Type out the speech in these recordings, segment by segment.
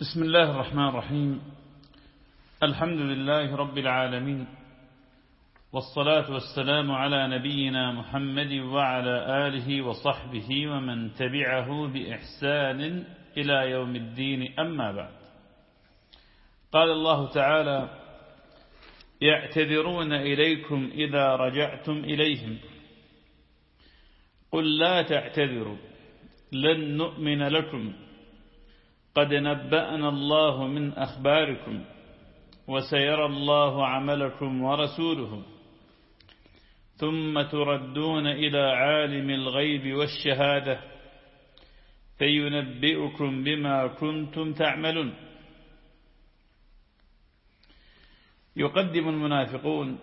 بسم الله الرحمن الرحيم. الحمد لله رب العالمين. والصلاة والسلام على نبينا محمد وعلى آله وصحبه ومن تبعه بإحسان إلى يوم الدين. أما بعد. قال الله تعالى يعتذرون إليكم إذا رجعتم إليهم. قل لا تعتذروا لن نؤمن لكم. قد نبأنا الله من أخباركم وسيرى الله عملكم ورسوله ثم تردون إلى عالم الغيب والشهادة فينبئكم بما كنتم تعملون. يقدم المنافقون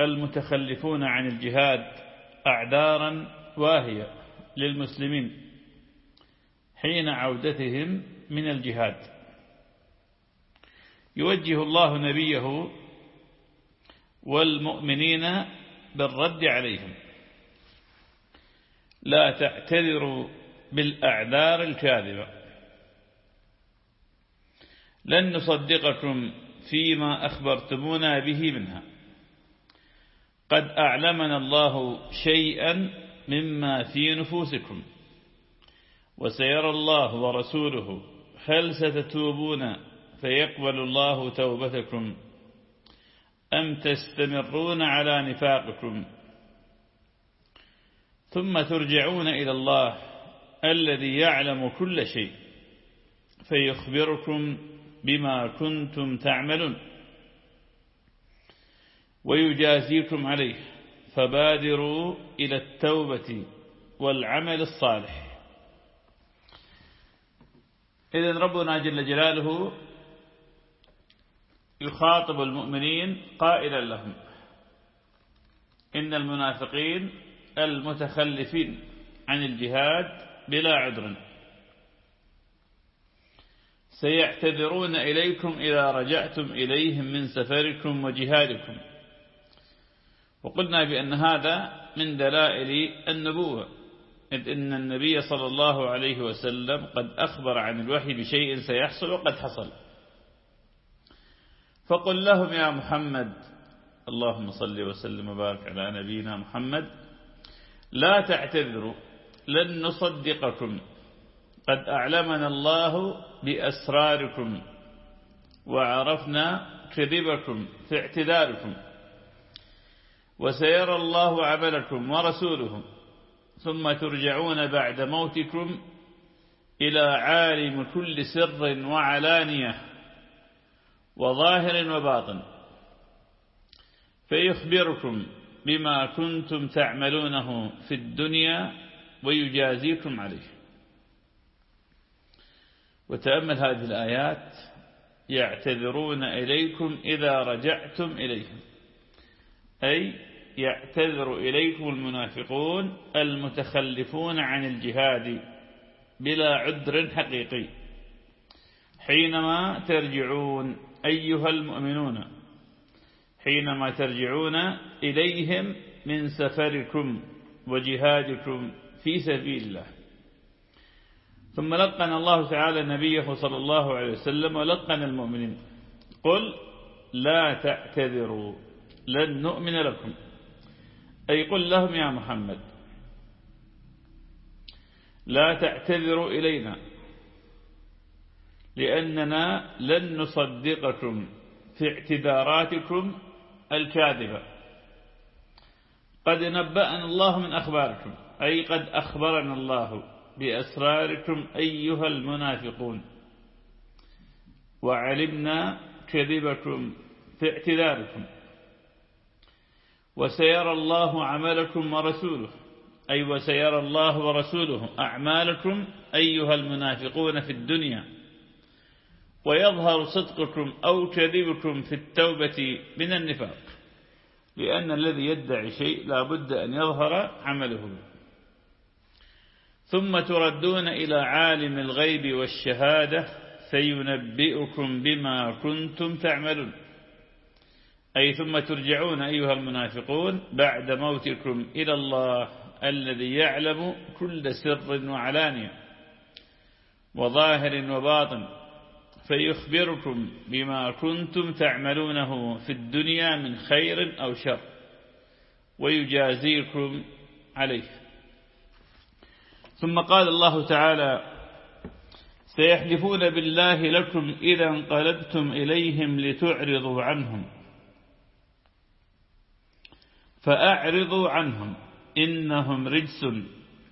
المتخلفون عن الجهاد أعذارا واهية للمسلمين حين عودتهم من الجهاد. يوجه الله نبيه والمؤمنين بالرد عليهم. لا تعتذروا بالأعذار الكاذبة. لن نصدقكم فيما أخبرتمونا به منها. قد أعلمنا الله شيئا مما في نفوسكم وسيرى الله ورسوله هل ستتوبون فيقبل الله توبتكم أم تستمرون على نفاقكم؟ ثم ترجعون إلى الله الذي يعلم كل شيء فيخبركم بما كنتم تعملون. ويجازيكم عليه فبادروا إلى التوبة والعمل الصالح. إذن ربنا جل جلاله يخاطب المؤمنين قائلا لهم. إن المنافقين المتخلفين عن الجهاد بلا عذر. سيعتذرون إليكم إذا رجعتم إليهم من سفركم وجهادكم. وقلنا بأن هذا من دلائل النبوة. إذ إن النبي صلى الله عليه وسلم قد أخبر عن الوحي بشيء سيحصل وقد حصل. فقل لهم يا محمد اللهم صل وسلم وبارك على نبينا محمد لا تعتذروا لن نصدقكم قد أعلمنا الله بأسراركم وعرفنا كذبكم في اعتذاركم وسيرى الله عملكم ورسوله. ثم ترجعون بعد موتكم إلى عالم كل سر وعلانية وظاهر وباطن. فيخبركم بما كنتم تعملونه في الدنيا ويجازيكم عليه. وتأمل هذه الآيات يعتذرون إليكم إذا رجعتم إليهم. أي يعتذر إليكم المنافقون المتخلفون عن الجهاد بلا عذر حقيقي. حينما ترجعون أيها المؤمنون حينما ترجعون إليهم من سفركم وجهادكم في سبيل الله. ثم لقن الله تعالى نبيه صلى الله عليه وسلم ولقن المؤمنين. قل لا تعتذروا لن نؤمن لكم. أي قل لهم يا محمد. لا تعتذروا إلينا. لأننا لن نصدقكم في اعتذاراتكم الكاذبة. قد نبأنا الله من أخباركم. أي قد أخبرنا الله بأسراركم أيها المنافقون. وعلمنا كذبكم في اعتذاركم. وسيرى الله عملكم ورسوله. أي وسيرى الله ورسوله. أعمالكم أيها المنافقون في الدنيا. ويظهر صدقكم أو كذبكم في التوبة من النفاق. لأن الذي يدعي شيء لا بد أن يظهر عمله. ثم تردون إلى عالم الغيب والشهادة فينبئكم بما كنتم تعملون. أي ثم ترجعون أيها المنافقون بعد موتكم إلى الله الذي يعلم كل سر وعلانية وظاهر وباطن فيخبركم بما كنتم تعملونه في الدنيا من خير أو شر ويجازيكم عليه. ثم قال الله تعالى سيحلفون بالله لكم إذا انقلبتم إليهم لتعرضوا عنهم. فأعرضوا عنهم إنهم رجس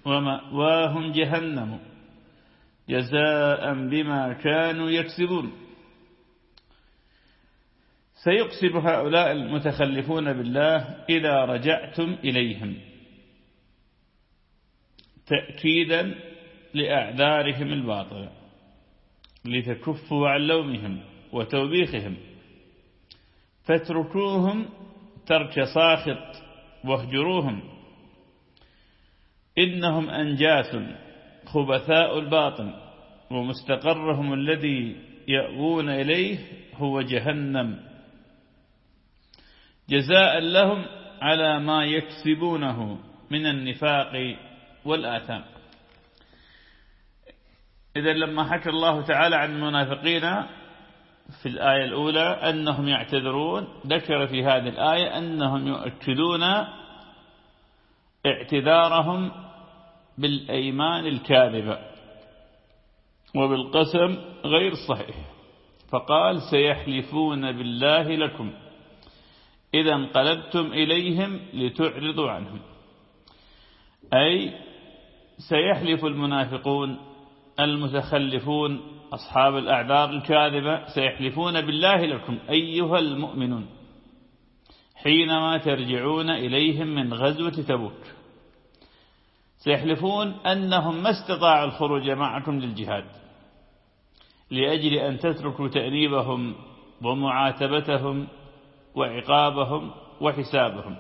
ومأواهم جهنم جزاء بما كانوا يكسبون. سيقسم هؤلاء المتخلفون بالله إذا رجعتم إليهم تأكيدا لأعذارهم الباطلة لتكفوا عن لومهم وتوبيخهم. فاتركوهم ترك ساخط واهجروهم. إنهم أنجاس خبثاء الباطن ومستقرهم الذي يأوون إليه هو جهنم. جزاء لهم على ما يكسبونه من النفاق والآثام. إذا لما حكى الله تعالى عن المنافقين في الآية الأولى أنهم يعتذرون ذكر في هذه الآية أنهم يؤكدون اعتذارهم بالأيمان الكاذبة وبالقسم غير صحيح فقال سيحلفون بالله لكم إذا انقلبتم إليهم لتعرضوا عنهم. أي سيحلف المنافقون المتخلفون أصحاب الأعذار الكاذبة سيحلفون بالله لكم أيها المؤمنون حينما ترجعون إليهم من غزوة تبوك سيحلفون أنهم ما استطاعوا الخروج معكم للجهاد لأجل أن تتركوا تأنيبهم ومعاتبتهم وعقابهم وحسابهم.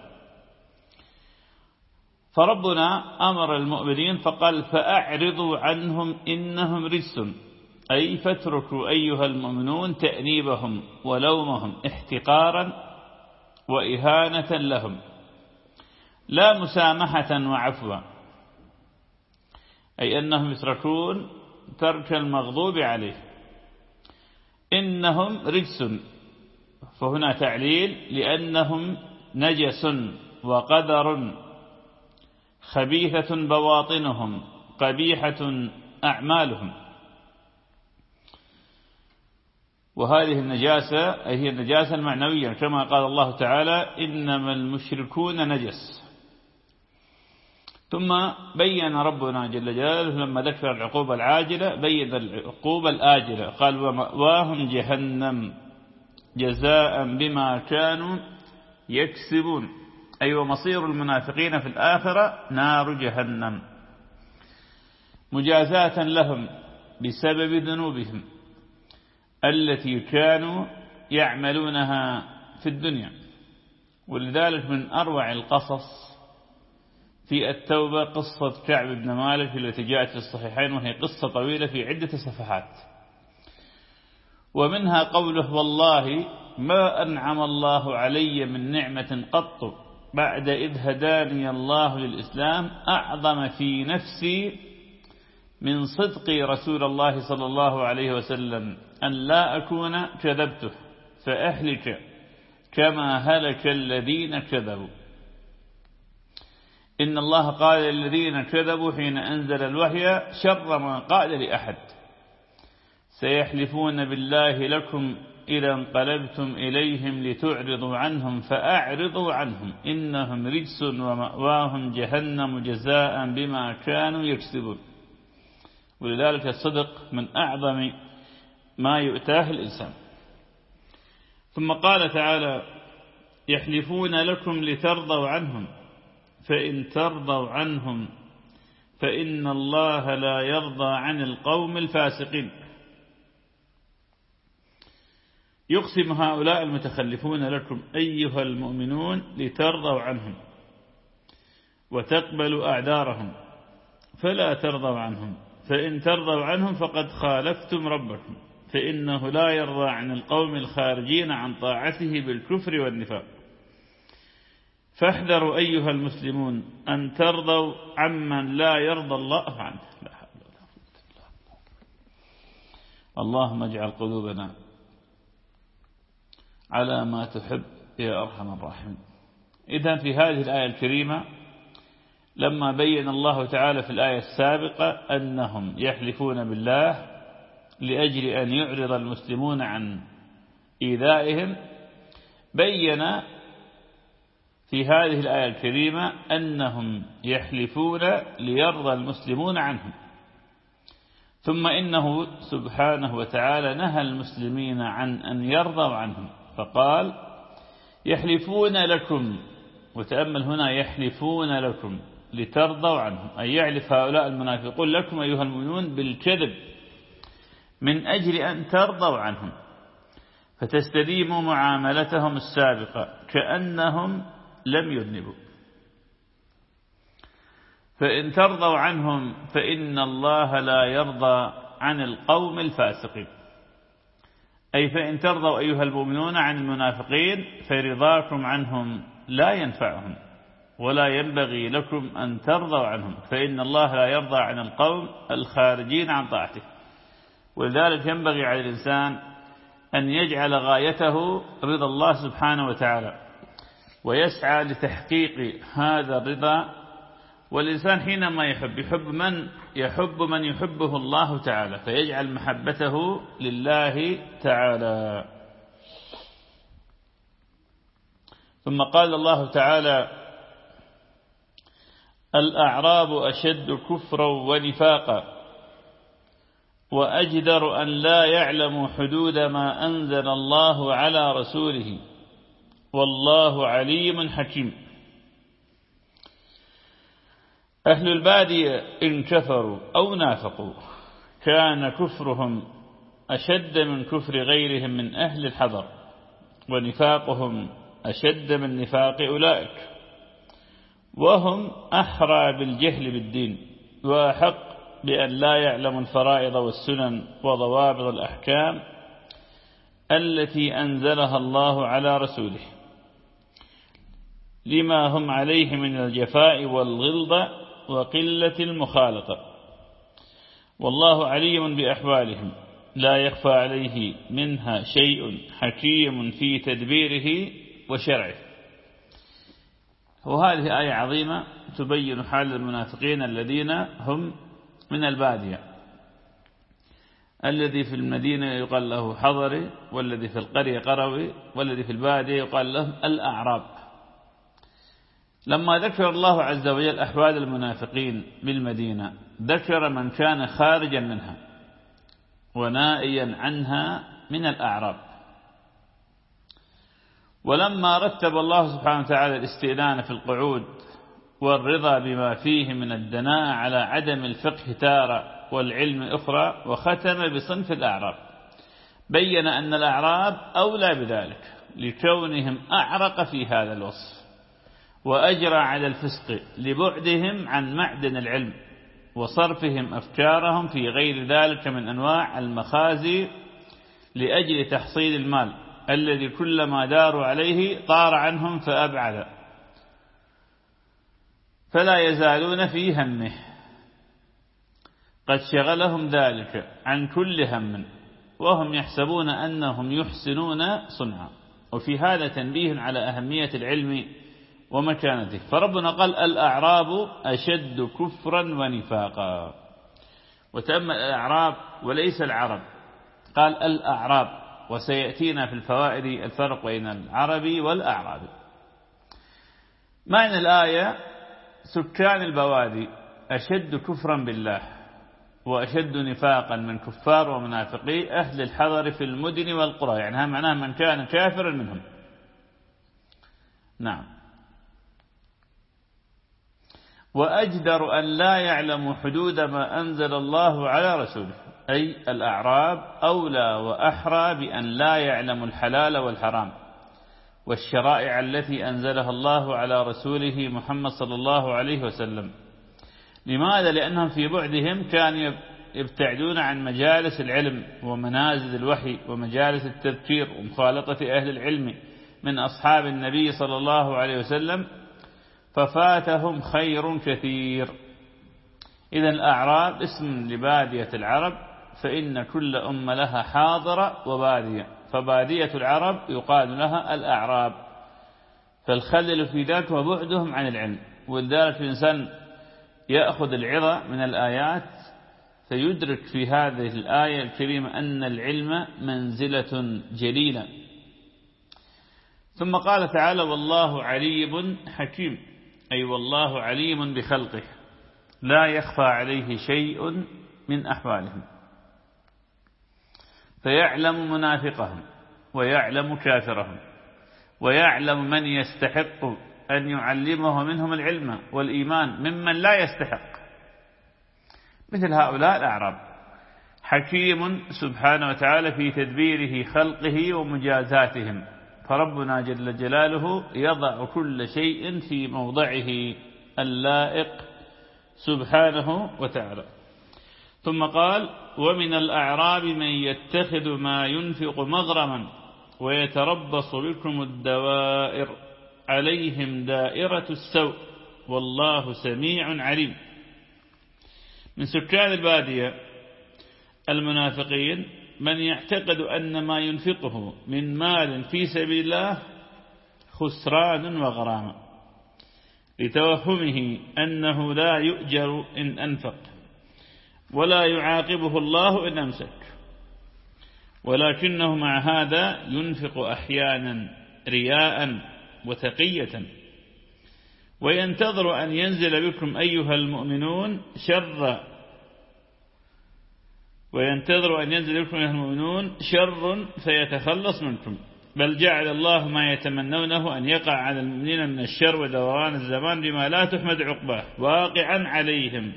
فربنا أمر المؤمنين فقال فأعرضوا عنهم إنهم رجس. أي فاتركوا أيها المؤمنون تأنيبهم ولومهم احتقارا وإهانة لهم. لا مسامحة وعفوا. أي أنهم يتركون ترك المغضوب عليه إنهم رجس. فهنا تعليل لأنهم نجس وقدر خبيثة بواطنهم قبيحة أعمالهم. وهذه النجاسة أي هي النجاسة المعنوية كما قال الله تعالى إنما المشركون نجس. ثم بين ربنا جل جلاله لما ذكر العقوبة العاجلة بين العقوبة الآجلة. قال ومأواهم جهنم جزاء بما كانوا يكسبون. أي أيوة ومصير المنافقين في الآخرة نار جهنم. مجازاة لهم بسبب ذنوبهم. التي كانوا يعملونها في الدنيا. ولذلك من أروع القصص في التوبة قصة كعب بن مالك التي جاءت في الصحيحين وهي قصة طويلة في عدة صفحات. ومنها قوله والله ما أنعم الله علي من نعمة قط بعد إذ هداني الله للإسلام أعظم في نفسي من صدق رسول الله صلى الله عليه وسلم. أن لا أكون كذبته فأهلك كما هلك الذين كذبوا. إن الله قال الذين كذبوا حين أنزل الوحي شر ما قال لأحد. سيحلفون بالله لكم إذا انقلبتم إليهم لتعرضوا عنهم فأعرضوا عنهم. إنهم رجس ومأواهم جهنم جزاء بما كانوا يكسبون. ولذلك الصدق من أعظم ما يؤتاه الإنسان. ثم قال تعالى يحلفون لكم لترضوا عنهم فإن ترضوا عنهم فإن الله لا يرضى عن القوم الفاسقين. يقسم هؤلاء المتخلفون لكم أيها المؤمنون لترضوا عنهم وتقبلوا أعذارهم فلا ترضوا عنهم فإن ترضوا عنهم فقد خالفتم ربكم. فإنه لا يرضى عن القوم الخارجين عن طاعته بالكفر والنفاق. فاحذروا أيها المسلمون أن ترضوا عمن لا يرضى الله عنه. اللهم اجعل قلوبنا على ما تحب يا أرحم الراحمين. إذا في هذه الآية الكريمة لما بين الله تعالى في الآية السابقة أنهم يحلفون بالله لأجل أن يعرض المسلمون عن إيذائهم بين في هذه الآية الكريمة أنهم يحلفون ليرضى المسلمون عنهم. ثم إنه سبحانه وتعالى نهى المسلمين عن أن يرضوا عنهم. فقال يحلفون لكم وتأمل هنا يحلفون لكم لترضوا عنهم. أي يعلف هؤلاء المنافقون لكم أيها المؤمنون بالكذب. من أجل أن ترضوا عنهم فتستديموا معاملتهم السابقة كأنهم لم يذنبوا. فإن ترضوا عنهم فإن الله لا يرضى عن القوم الفاسقين. أي فإن ترضوا أيها المؤمنون عن المنافقين فرضاكم عنهم لا ينفعهم ولا ينبغي لكم أن ترضوا عنهم فإن الله لا يرضى عن القوم الخارجين عن طاعته. ولذلك ينبغي على الإنسان أن يجعل غايته رضا الله سبحانه وتعالى ويسعى لتحقيق هذا الرضا. والإنسان حينما يحب يحب من؟ يحب من يحبه الله تعالى فيجعل محبته لله تعالى. ثم قال الله تعالى الأعراب أشد كفرا ونفاقا. وأجدر أن لا يعلموا حدود ما أنزل الله على رسوله. والله عليم حكيم. أهل البادية إن كفروا أو نافقوا كان كفرهم أشد من كفر غيرهم من أهل الحضر ونفاقهم أشد من نفاق أولئك. وهم أحرى بالجهل بالدين وأحق بأن لا يعلم الفرائض والسنن وضوابط الأحكام التي أنزلها الله على رسوله. لما هم عليه من الجفاء والغلظة وقلة المخالطة. والله عليم بأحوالهم. لا يخفى عليه منها شيء حكيم في تدبيره وشرعه. وهذه آية عظيمة تبين حال المنافقين الذين هم من البادية. الذي في المدينة يقال له حضري والذي في القرية قروي والذي في البادية يقال لهم الأعراب. لما ذكر الله عز وجل أحوال المنافقين بالمدينة ذكر من كان خارجا منها ونائيا عنها من الأعراب. ولما رتب الله سبحانه وتعالى الاستئذان في القعود والرضا بما فيه من الدناء على عدم الفقه تارة والعلم أخرى وختم بصنف الأعراب. بين أن الأعراب أولى بذلك لكونهم أعرق في هذا الوصف وأجرى على الفسق لبعدهم عن معدن العلم وصرفهم أفكارهم في غير ذلك من أنواع المخازي لأجل تحصيل المال الذي كلما داروا عليه طار عنهم فأبعد. فلا يزالون في همه. قد شغلهم ذلك عن كل هم وهم يحسبون أنهم يحسنون صنعا. وفي هذا تنبيه على أهمية العلم ومكانته. فربنا قال الأعراب أشد كفرا ونفاقا. وتأمل الأعراب وليس العرب. قال الأعراب. وسيأتينا في الفوائد الفرق بين العربي والأعرابي. معنى الآية؟ سكان البوادي أشد كفرا بالله وأشد نفاقا من كفار ومنافقي أهل الحضر في المدن والقرى. يعني معناه من كان كافرا منهم. نعم. وأجدر أن لا يعلم حدود ما أنزل الله على رسوله أي الأعراب أولى وأحرى بأن لا يعلم الحلال والحرام. والشرائع التي أنزلها الله على رسوله محمد صلى الله عليه وسلم. لماذا؟ لأنهم في بعدهم كانوا يبتعدون عن مجالس العلم ومنازل الوحي ومجالس التذكير ومخالطة أهل العلم من أصحاب النبي صلى الله عليه وسلم ففاتهم خير كثير. إذا الأعراب اسم لبادية العرب فإن كل أمة لها حاضرة وبادية. فبادية العرب يقال لها الأعراب. فالخلل في ذلك وبعدهم عن العلم. ولذلك الإنسان يأخذ العظة من الآيات فيدرك في هذه الآية الكريمة أن العلم منزلة جليلة. ثم قال تعالى والله عليم حكيم أي والله عليم بخلقه لا يخفى عليه شيء من أحوالهم. فيعلم منافقهم ويعلم كافرهم ويعلم من يستحق أن يعلمه منهم العلم والإيمان ممن لا يستحق. مثل هؤلاء الأعراب حكيم سبحانه وتعالى في تدبيره خلقه ومجازاتهم فربنا جل جلاله يضع كل شيء في موضعه اللائق سبحانه وتعالى. ثم قال ومن الأعراب من يتخذ ما ينفق مغرما ويتربص بكم الدوائر عليهم دائرة السوء والله سميع عليم. من سكان البادية المنافقين من يعتقد أن ما ينفقه من مال في سبيل الله خسران وغرام لتوهمه أنه لا يؤجر إن أنفق. ولا يعاقبه الله إن أمسك. ولكنه مع هذا ينفق أحيانا رياء وتقية. وينتظر أن ينزل بكم أيها المؤمنون شر. وينتظر أن ينزل بكم أيها المؤمنون شر فيتخلص منكم. بل جعل الله ما يتمنونه أن يقع على المؤمنين من الشر ودوران الزمان بما لا تحمد عقباه. واقعا عليهم.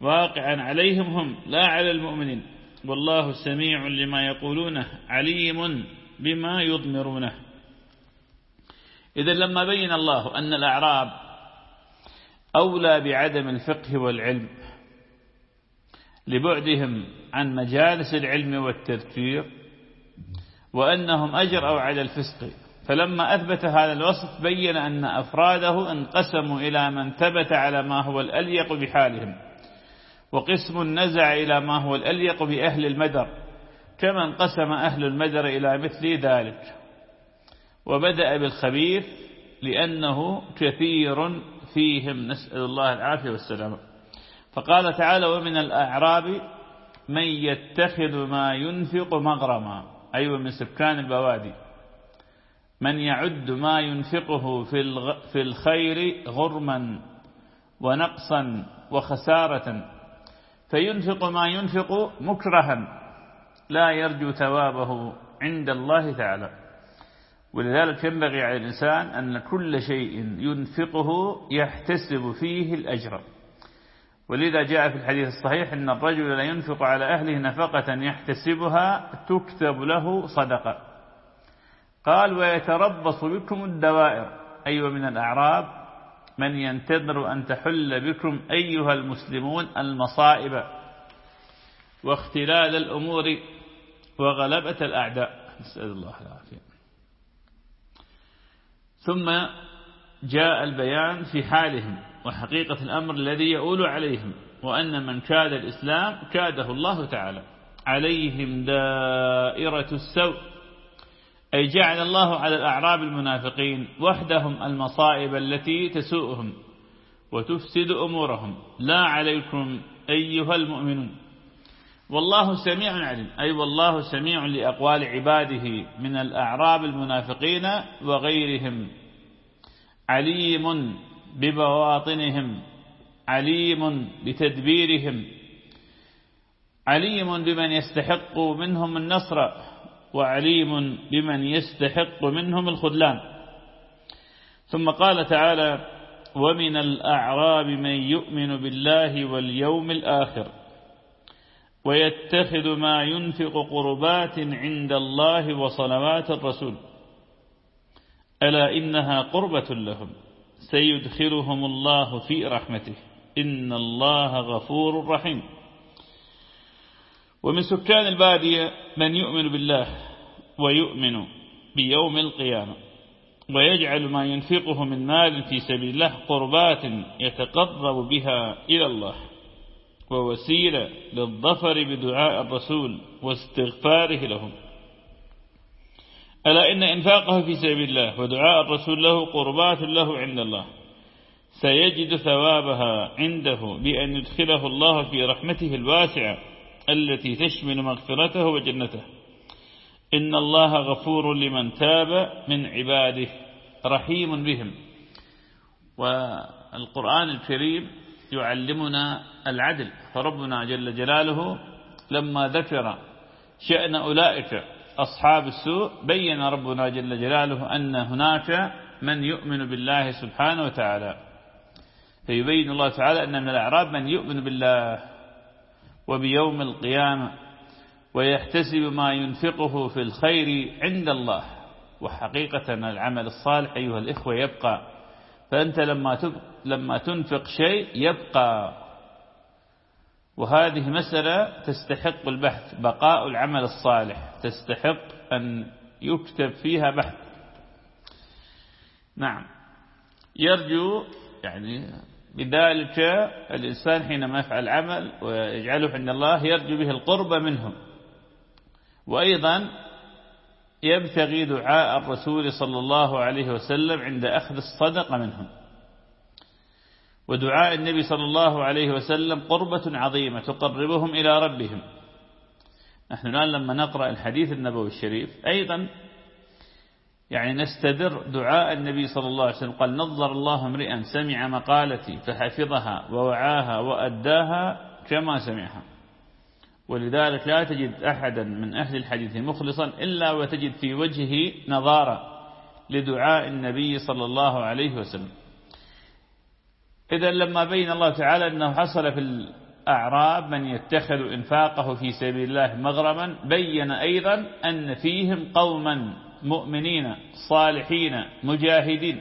واقعا عليهم هم لا على المؤمنين. والله سميع لما يقولونه عليم بما يضمرونه. إذا لما بين الله أن الأعراب أولى بعدم الفقه والعلم لبعدهم عن مجالس العلم والتذكير وأنهم أجرأوا على الفسق. فلما أثبت هذا الوصف بين أن أفراده انقسموا إلى من ثبت على ما هو الأليق بحالهم. وقسم نزع إلى ما هو الأليق بأهل المدر كما انقسم أهل المدر إلى مثل ذلك. وبدأ بالخبيث لأنه كثير فيهم نسأل الله العافية والسلامة فقال تعالى ومن الأعراب من يتخذ ما ينفق مغرما أيوة من سكان البوادي. من يعد ما ينفقه في الخير غرما ونقصا وخسارة فينفق ما ينفق مكرها لا يرجو ثوابه عند الله تعالى. ولذلك ينبغي على الإنسان أن كل شيء ينفقه يحتسب فيه الأجر. ولذا جاء في الحديث الصحيح أن الرجل لا ينفق على أهله نفقة يحتسبها تكتب له صدقة. قال ويتربص بكم الدوائر. أيوة من الأعراب من ينتظر أن تحل بكم أيها المسلمون المصائب واختلال الأمور وغلبة الأعداء. نسأل الله العافية. ثم جاء البيان في حالهم وحقيقة الأمر الذي يؤول عليهم وأن من كاد الإسلام كاده الله تعالى. عليهم دائرة السوء. أي جعل الله على الأعراب المنافقين وحدهم المصائب التي تسوءهم وتفسد أمورهم. لا عليكم أيها المؤمنون. والله سميع عليم. أي والله سميع لأقوال عباده من الأعراب المنافقين وغيرهم. عليم ببواطنهم. عليم بتدبيرهم. عليم بمن يستحق منهم النصر. وعليم بمن يستحق منهم الخذلان. ثم قال تعالى ومن الأعراب من يؤمن بالله واليوم الآخر ويتخذ ما ينفق قربات عند الله وصلوات الرسول. ألا إنها قربة لهم؟ سيدخلهم الله في رحمته. إن الله غفور رحيم. ومن سكان البادية من يؤمن بالله ويؤمن بيوم القيامة ويجعل ما ينفقه من مال في سبيل الله قربات يتقرب بها إلى الله ووسيلة للظفر بدعاء الرسول واستغفاره لهم. ألا إن إنفاقه في سبيل الله ودعاء الرسول له قربات له عند الله. سيجد ثوابها عنده بأن يدخله الله في رحمته الواسعة التي تشمل مغفرته وجنته. إن الله غفور لمن تاب من عباده رحيم بهم. والقرآن الكريم يعلمنا العدل فربنا جل جلاله لما ذكر شأن أولئك أصحاب السوء بين ربنا جل جلاله أن هناك من يؤمن بالله سبحانه وتعالى. فيبين الله تعالى أن من الأعراب من يؤمن بالله. وبيوم القيامة ويحتسب ما ينفقه في الخير عند الله. وحقيقة العمل الصالح أيها الإخوة يبقى. فأنت لما لما تنفق شيء يبقى. وهذه مسألة تستحق البحث بقاء العمل الصالح. تستحق أن يكتب فيها بحث. نعم. يرجو يعني بذلك الإنسان حينما يفعل عمل ويجعله عند الله يرجو به القرب منهم. وأيضا يبتغي دعاء الرسول صلى الله عليه وسلم عند أخذ الصدقة منهم. ودعاء النبي صلى الله عليه وسلم قربة عظيمة تقربهم إلى ربهم. نحن الآن لما نقرأ الحديث النبوي الشريف أيضا يعني نستدر دعاء النبي صلى الله عليه وسلم. قال نظر الله امرئا سمع مقالتي فحفظها ووعاها وأداها كما سمعها. ولذلك لا تجد أحدا من أهل الحديث مخلصا إلا وتجد في وجهه نظارة لدعاء النبي صلى الله عليه وسلم. إذا لما بين الله تعالى أنه حصل في الأعراب من يتخذ إنفاقه في سبيل الله مغرما بين أيضا أن فيهم قوما مؤمنين صالحين مجاهدين.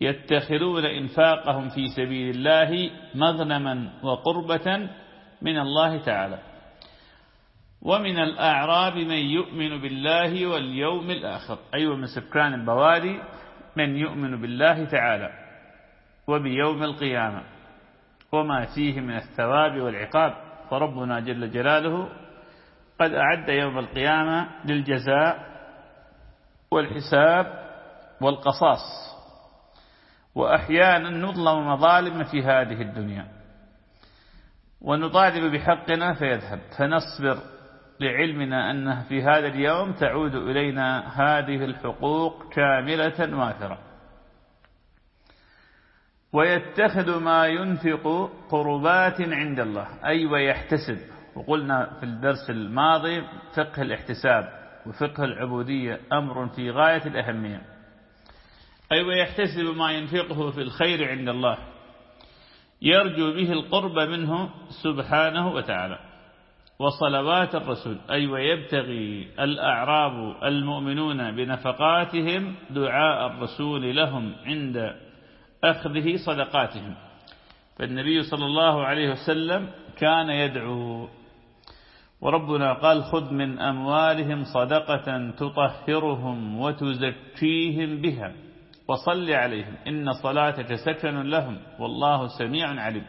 يتخذون إنفاقهم في سبيل الله مغنما وقربة من الله تعالى. ومن الأعراب من يؤمن بالله واليوم الآخر. أيوة من سكان البوادي من يؤمن بالله تعالى وبيوم القيامة. وما فيه من الثواب والعقاب. فربنا جل جلاله قد أعد يوم القيامة للجزاء والحساب والقصاص. وأحيانا نظلم مظالم في هذه الدنيا. ونطالب بحقنا فيذهب. فنصبر لعلمنا أنه في هذا اليوم تعود إلينا هذه الحقوق كاملة وافرة ويتخذ ما ينفق قربات عند الله. أي ويحتسب. وقلنا في الدرس الماضي فقه الاحتساب. وفقه العبودية أمر في غاية الأهمية. أي ويحتسب ما ينفقه في الخير عند الله. يرجو به القرب منه سبحانه وتعالى. وصلوات الرسول أي ويبتغي الأعراب المؤمنون بنفقاتهم دعاء الرسول لهم عند أخذه صدقاتهم. فالنبي صلى الله عليه وسلم كان يدعو وربنا قال خذ من أموالهم صدقة تطهرهم وتزكيهم بها وصل عليهم إن صلاتك سكن لهم والله سميع عليم.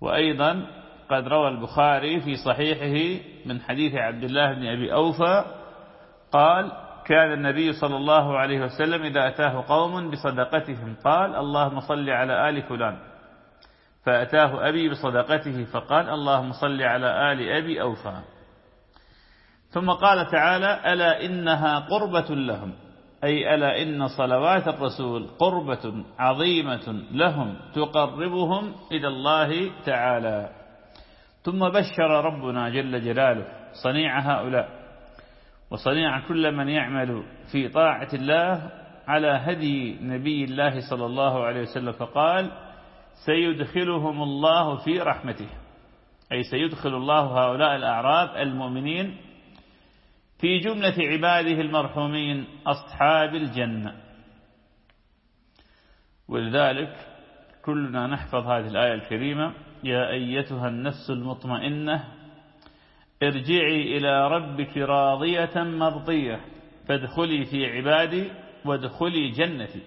وأيضا قد روى البخاري في صحيحه من حديث عبد الله بن أبي أوفى قال كان النبي صلى الله عليه وسلم إذا أتاه قوم بصدقتهم قال اللهم صل على آل فلان. فأتاه أبي بصدقته فقال اللهم صل على آل أبي أوفى. ثم قال تعالى ألا إنها قربة لهم أي ألا إن صلوات الرسول قربة عظيمة لهم تقربهم إلى الله تعالى. ثم بشر ربنا جل جلاله صنيع هؤلاء وصنيع كل من يعمل في طاعة الله على هدي نبي الله صلى الله عليه وسلم فقال سيدخلهم الله في رحمته. أي سيدخل الله هؤلاء الأعراب المؤمنين في جملة عباده المرحومين أصحاب الجنة. ولذلك كلنا نحفظ هذه الآية الكريمة يا أيتها النفس المطمئنة ارجعي إلى ربك راضية مرضية فادخلي في عبادي وادخلي جنتي.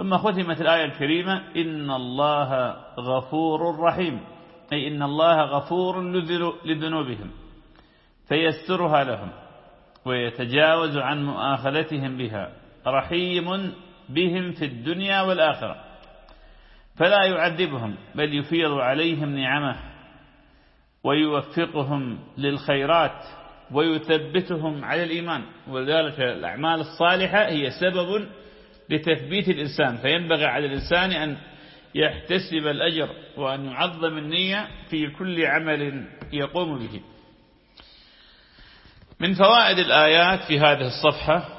ثم ختمت الآية الكريمة إن الله غفور رحيم. أي إن الله غفور لذنوبهم فيسترها لهم ويتجاوز عن مؤاخذتهم بها رحيم بهم في الدنيا والآخرة. فلا يعذبهم بل يفيض عليهم نعمه ويوفقهم للخيرات ويثبتهم على الإيمان. ولذلك الأعمال الصالحة هي سبب لتثبيت الإنسان فينبغي على الإنسان أن يحتسب الأجر وأن يعظم النية في كل عمل يقوم به. من فوائد الآيات في هذه الصفحة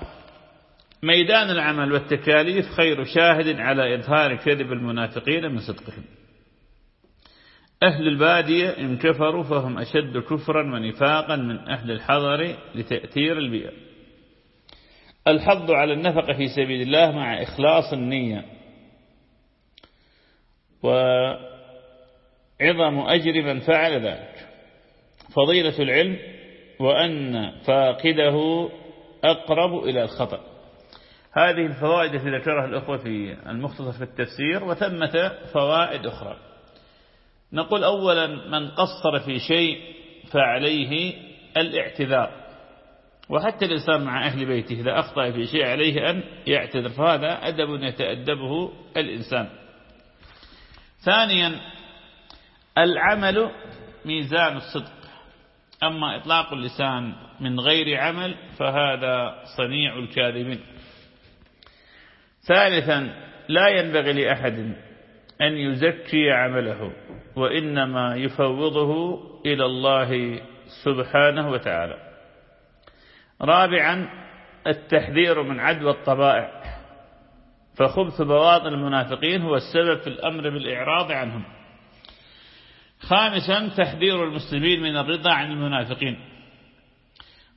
ميدان العمل والتكاليف خير شاهد على إظهار كذب المنافقين من صدقهم. أهل البادية إن كفروا فهم أشد كفرا ونفاقا من أهل الحضر لتأثير البيئة. الحظ على النفقة في سبيل الله مع إخلاص النية. وعظم أجر من فعل ذلك. فضيلة العلم وأن فاقده أقرب إلى الخطأ. هذه الفوائد التي ذكرها الأخوة في المختصر في التفسير وثمة فوائد أخرى. نقول أولا من قصر في شيء فعليه الاعتذار. وحتى الإنسان مع أهل بيته إذا أخطأ في شيء عليه أن يعتذر فهذا أدب يتأدبه الإنسان. ثانيا العمل ميزان الصدق. أما إطلاق اللسان من غير عمل فهذا صنيع الكاذبين. ثالثا لا ينبغي لأحد أن يزكي عمله وإنما يفوضه إلى الله سبحانه وتعالى. رابعا التحذير من عدوى الطبائع. فخبث بواطن المنافقين هو السبب في الأمر بالإعراض عنهم. خامسا تحذير المسلمين من الرضا عن المنافقين.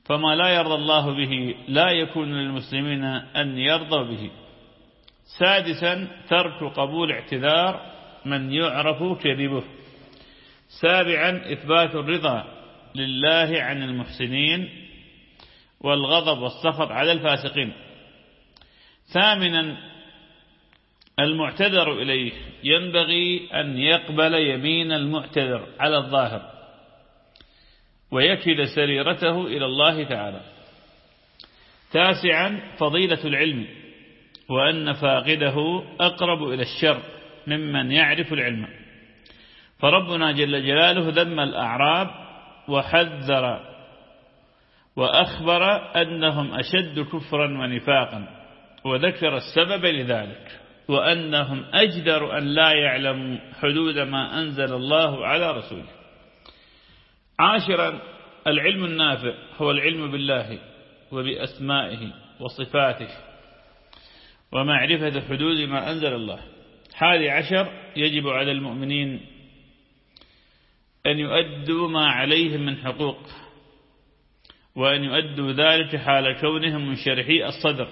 فما لا يرضى الله به لا يكون للمسلمين أن يرضوا به. سادسا ترك قبول اعتذار من يعرف كذبه. سابعا إثبات الرضا لله عن المحسنين. والغضب والسخط على الفاسقين. ثامنا المعتذر إليه. ينبغي أن يقبل يمين المعتذر على الظاهر ويكد سريرته إلى الله تعالى. تاسعا فضيلة العلم وأن فاقده أقرب إلى الشر ممن يعرف العلم. فربنا جل جلاله ذم الأعراب وحذر وأخبر أنهم أشد كفرا ونفاقا وذكر السبب لذلك وأنهم أجدر أن لا يعلموا حدود ما أنزل الله على رسوله. عاشرا العلم النافع هو العلم بالله وبأسمائه وصفاته ومعرفة حدود ما أنزل الله. حادي عشر يجب على المؤمنين أن يؤدوا ما عليهم من حقوق. وأن يؤدوا ذلك حال كونهم منشرحي الصدر.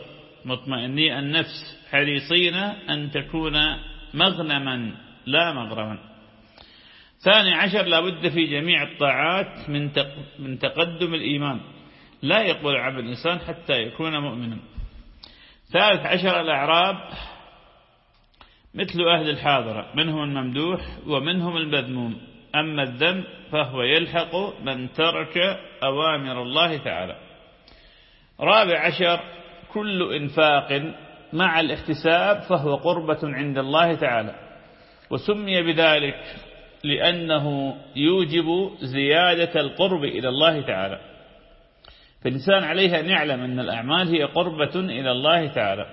مطمئني النفس حريصين أن تكون مغنما لا مغرما. ثاني عشر لابد في جميع الطاعات من من تقدم الإيمان. لا يقبل عمل الإنسان حتى يكون مؤمنا. ثالث عشر الأعراب مثل أهل الحاضرة. منهم الممدوح ومنهم المذموم؟ أما الذنب فهو يلحق من ترك أوامر الله تعالى. رابع عشر كل إنفاق مع الاحتساب فهو قربة عند الله تعالى. وسمي بذلك لأنه يوجب زيادة القرب إلى الله تعالى. فالإنسان عليه أن يعلم أن الأعمال هي قربة إلى الله تعالى.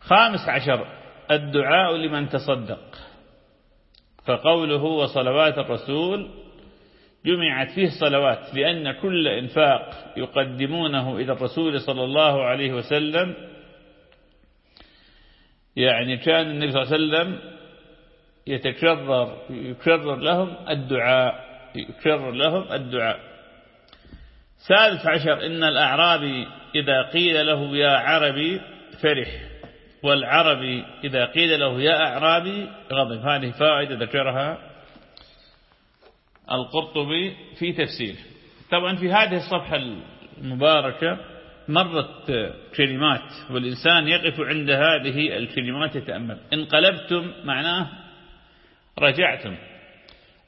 خامس عشر الدعاء لمن تصدق. فقوله وصلوات الرسول جمعت فيه صلوات لأن كل إنفاق يقدمونه إلى الرسول صلى الله عليه وسلم يعني كان النبي صلى الله عليه وسلم يتكرر يكرر لهم الدعاء يكرر لهم الدعاء. ثالث عشر إن الأعرابي إذا قيل له يا عربي فرح. والعربي إذا قيل له يا أعرابي غضب. هذه فائدة ذكرها القرطبي في تفسيره طبعا في هذه الصفحة المباركة مرت كلمات والإنسان يقف عند هذه الكلمات يتأمل. إن قلبتم معناه رجعتم.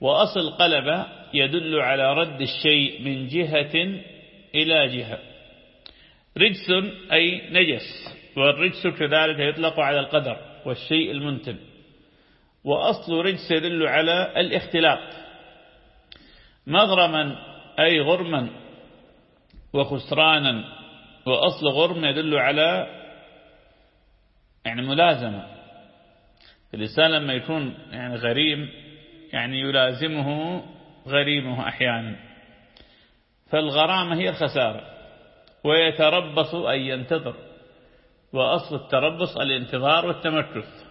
وأصل قلب يدل على رد الشيء من جهة إلى جهة. رجس أي نجس. والرجس كذلك يطلق على القدر والشيء المنتن وأصل رجس يدل على الاختلاط. مغرما أي غرما وخسرانا وأصل غرم يدل على يعني ملازمة. الإنسان لما يكون يعني غريم يعني يلازمه غريمه أحيانا. فالغرامة هي الخسارة ويتربص أن ينتظر. وأصل التربص الانتظار والتمكث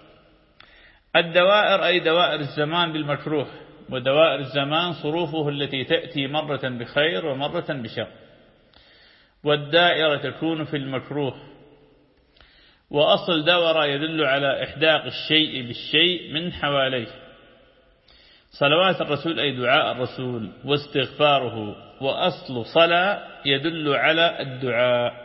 الدوائر أي دوائر الزمان بالمكروه ودوائر الزمان صروفه التي تأتي مرة بخير ومرة بشر. والدائرة تكون في المكروه. وأصل دور يدل على إحداق الشيء بالشيء من حواليه. صلوات الرسول أي دعاء الرسول واستغفاره وأصل صلى يدل على الدعاء.